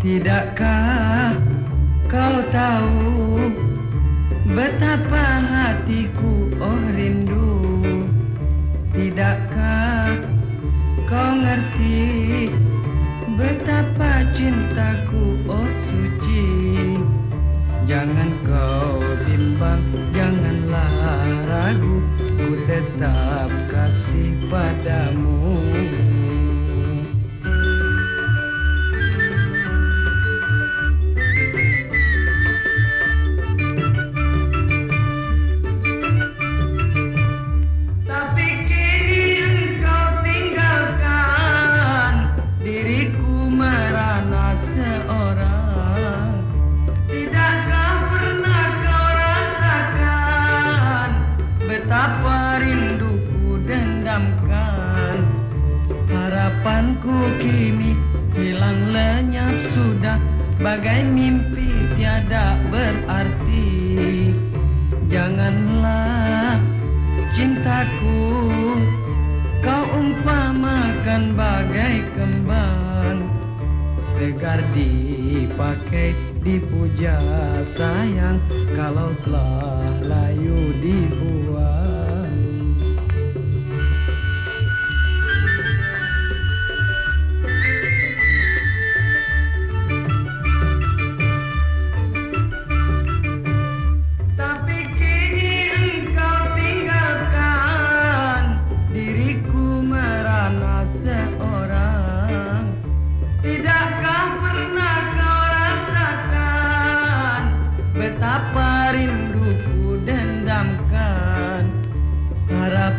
Tidakkah kau tahu betapa hatiku oh rindu? Tidakkah kau ngerti betapa cintaku oh suci? Jangan kau bimbang, janganlah ragu. Ku tetap kasih padamu betapa rinduku dendamkan. Harapanku kini hilang lenyap sudah. Bagai mimpi tiada berarti. Janganlah cintaku Kau umpamakan bagai kembang Segar dipakai dipuja sayang. Kalau telah layu dibuang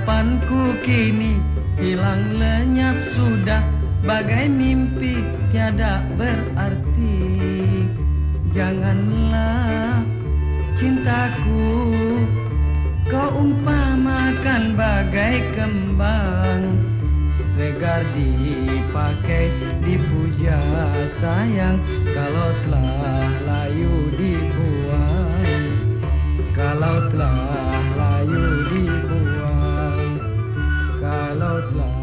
Harapanku kini hilang lenyap sudah. Bagai mimpi tiada berarti. Janganlah cintaku Kau umpamakan bagai kembang. Segar dipakai dipuja sayang. Kalau telah layu love.